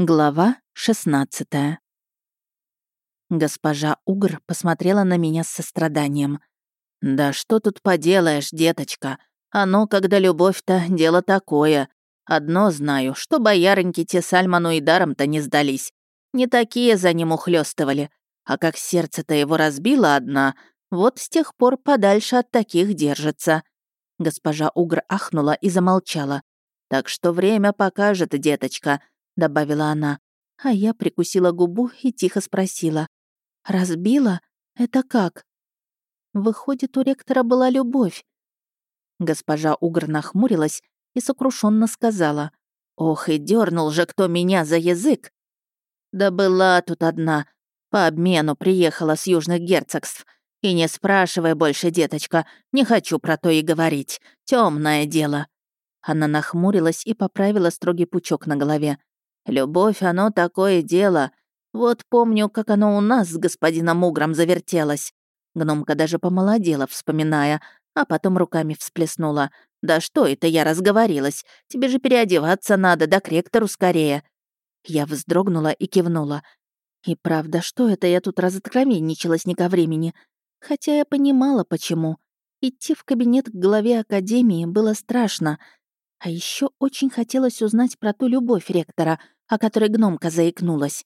Глава 16 Госпожа Угр посмотрела на меня с состраданием. «Да что тут поделаешь, деточка? Оно, когда любовь-то, дело такое. Одно знаю, что боярыньки те Сальману и даром-то не сдались. Не такие за ним ухлёстывали. А как сердце-то его разбило одна, вот с тех пор подальше от таких держится». Госпожа Угр ахнула и замолчала. «Так что время покажет, деточка», добавила она, а я прикусила губу и тихо спросила. «Разбила? Это как?» Выходит, у ректора была любовь. Госпожа Угр нахмурилась и сокрушенно сказала. «Ох, и дернул же кто меня за язык!» «Да была тут одна. По обмену приехала с южных герцогств. И не спрашивай больше, деточка, не хочу про то и говорить. Темное дело». Она нахмурилась и поправила строгий пучок на голове. Любовь, оно такое дело. Вот помню, как оно у нас с господином Угром завертелось. Гномка даже помолодела, вспоминая, а потом руками всплеснула. «Да что это я разговорилась? Тебе же переодеваться надо, да к ректору скорее». Я вздрогнула и кивнула. И правда, что это я тут разоткровенничалась не ко времени? Хотя я понимала, почему. Идти в кабинет к главе Академии было страшно. А еще очень хотелось узнать про ту любовь ректора — о которой гномка заикнулась.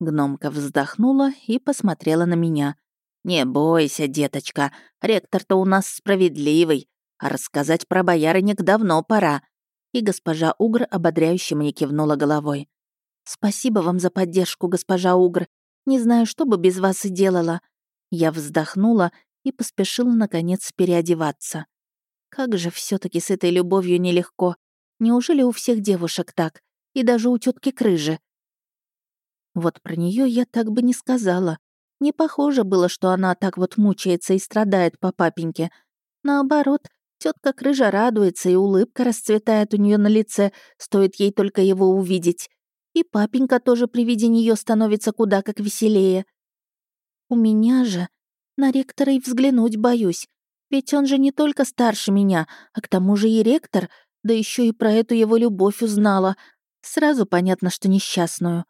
Гномка вздохнула и посмотрела на меня. «Не бойся, деточка, ректор-то у нас справедливый, а рассказать про боярынек давно пора». И госпожа Угр ободряюще мне кивнула головой. «Спасибо вам за поддержку, госпожа Угр. Не знаю, что бы без вас и делала». Я вздохнула и поспешила, наконец, переодеваться. Как же все таки с этой любовью нелегко. Неужели у всех девушек так? и даже у тетки Крыжи. Вот про нее я так бы не сказала. Не похоже было, что она так вот мучается и страдает по папеньке. Наоборот, тетка Крыжа радуется, и улыбка расцветает у нее на лице, стоит ей только его увидеть. И папенька тоже при виде нее становится куда как веселее. У меня же на ректора и взглянуть боюсь, ведь он же не только старше меня, а к тому же и ректор, да еще и про эту его любовь узнала, Сразу понятно, что несчастную.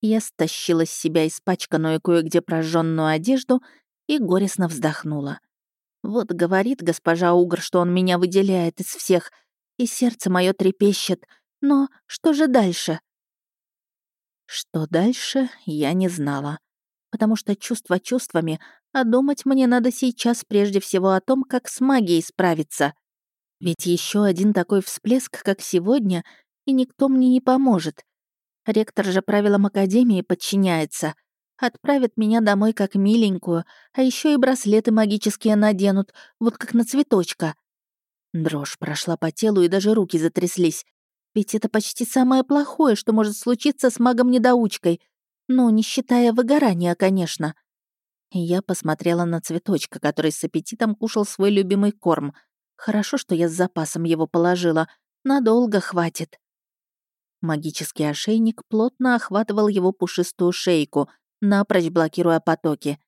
Я стащила с себя испачканную кое-где прожженную одежду и горестно вздохнула. Вот говорит госпожа Угр, что он меня выделяет из всех, и сердце мое трепещет. Но что же дальше? Что дальше, я не знала. Потому что чувства чувствами, а думать мне надо сейчас прежде всего о том, как с магией справиться. Ведь еще один такой всплеск, как сегодня, и никто мне не поможет. Ректор же правилам Академии подчиняется. Отправят меня домой как миленькую, а еще и браслеты магические наденут, вот как на цветочка. Дрожь прошла по телу, и даже руки затряслись. Ведь это почти самое плохое, что может случиться с магом-недоучкой. Ну, не считая выгорания, конечно. Я посмотрела на цветочка, который с аппетитом кушал свой любимый корм. Хорошо, что я с запасом его положила. Надолго хватит. Магический ошейник плотно охватывал его пушистую шейку, напрочь блокируя потоки.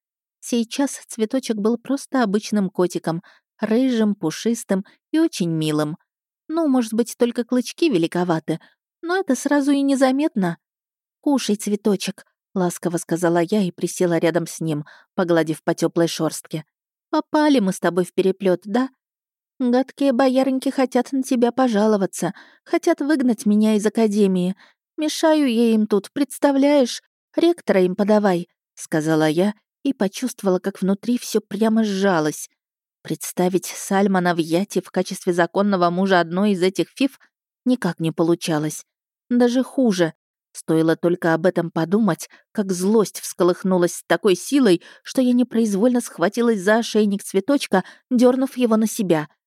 Сейчас цветочек был просто обычным котиком, рыжим, пушистым и очень милым. Ну, может быть, только клычки великоваты, но это сразу и незаметно. «Кушай, цветочек», — ласково сказала я и присела рядом с ним, погладив по теплой шорстке. «Попали мы с тобой в переплет, да? Гадкие боярыньки хотят на тебя пожаловаться, хотят выгнать меня из академии. Мешаю я им тут, представляешь? Ректора им подавай», — сказала я и почувствовала, как внутри все прямо сжалось. Представить Сальмана в Яте в качестве законного мужа одной из этих фиф никак не получалось. Даже хуже. Стоило только об этом подумать, как злость всколыхнулась с такой силой, что я непроизвольно схватилась за ошейник цветочка, дернув его на себя —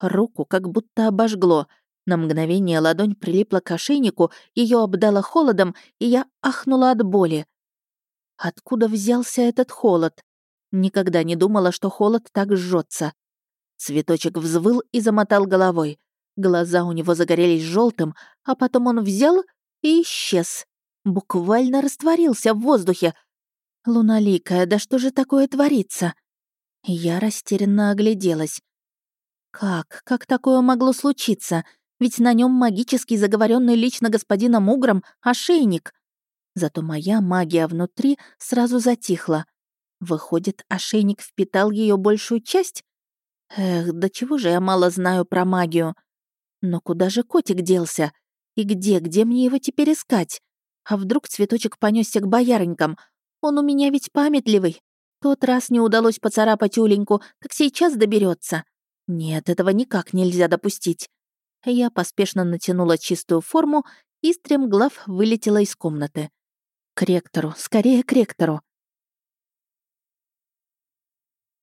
Руку как будто обожгло. На мгновение ладонь прилипла к ошейнику, ее обдало холодом, и я ахнула от боли. Откуда взялся этот холод? Никогда не думала, что холод так жжется. Цветочек взвыл и замотал головой. Глаза у него загорелись желтым, а потом он взял и исчез. Буквально растворился в воздухе. Луналикая, да что же такое творится? Я растерянно огляделась. Как? Как такое могло случиться? Ведь на нем магический заговоренный лично господином Угром ошейник. Зато моя магия внутри сразу затихла. Выходит, ошейник впитал ее большую часть? Эх, да чего же я мало знаю про магию. Но куда же котик делся? И где, где мне его теперь искать? А вдруг цветочек понесся к боярынькам? Он у меня ведь памятливый. Тот раз не удалось поцарапать Уленьку, так сейчас доберется. Нет, этого никак нельзя допустить. Я поспешно натянула чистую форму и стремглав вылетела из комнаты. К ректору, скорее к ректору.